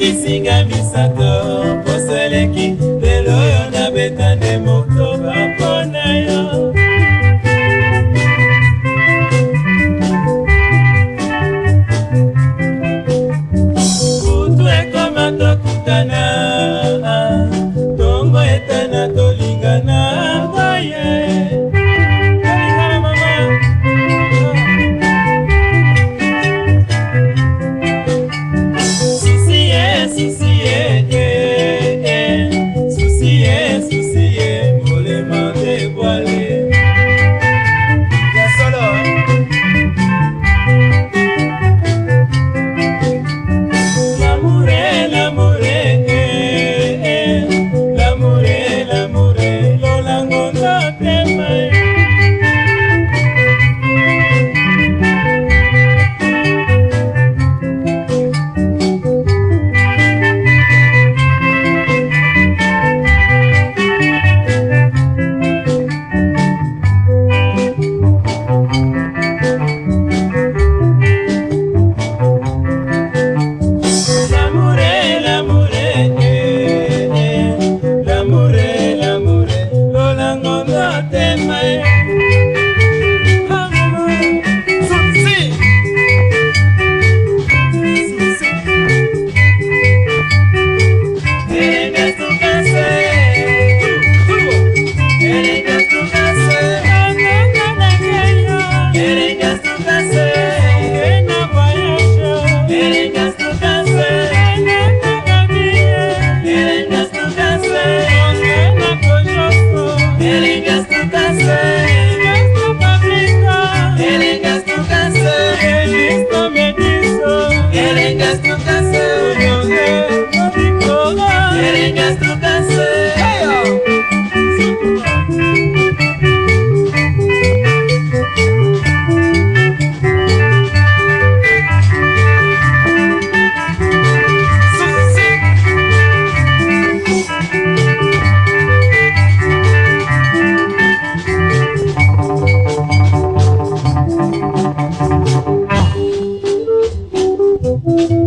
nakisinga misato posoleki lelo oyo nabeta nde mokoba mpona yo kutu ekoma tokutana tongo etana to Yeah. Thank you.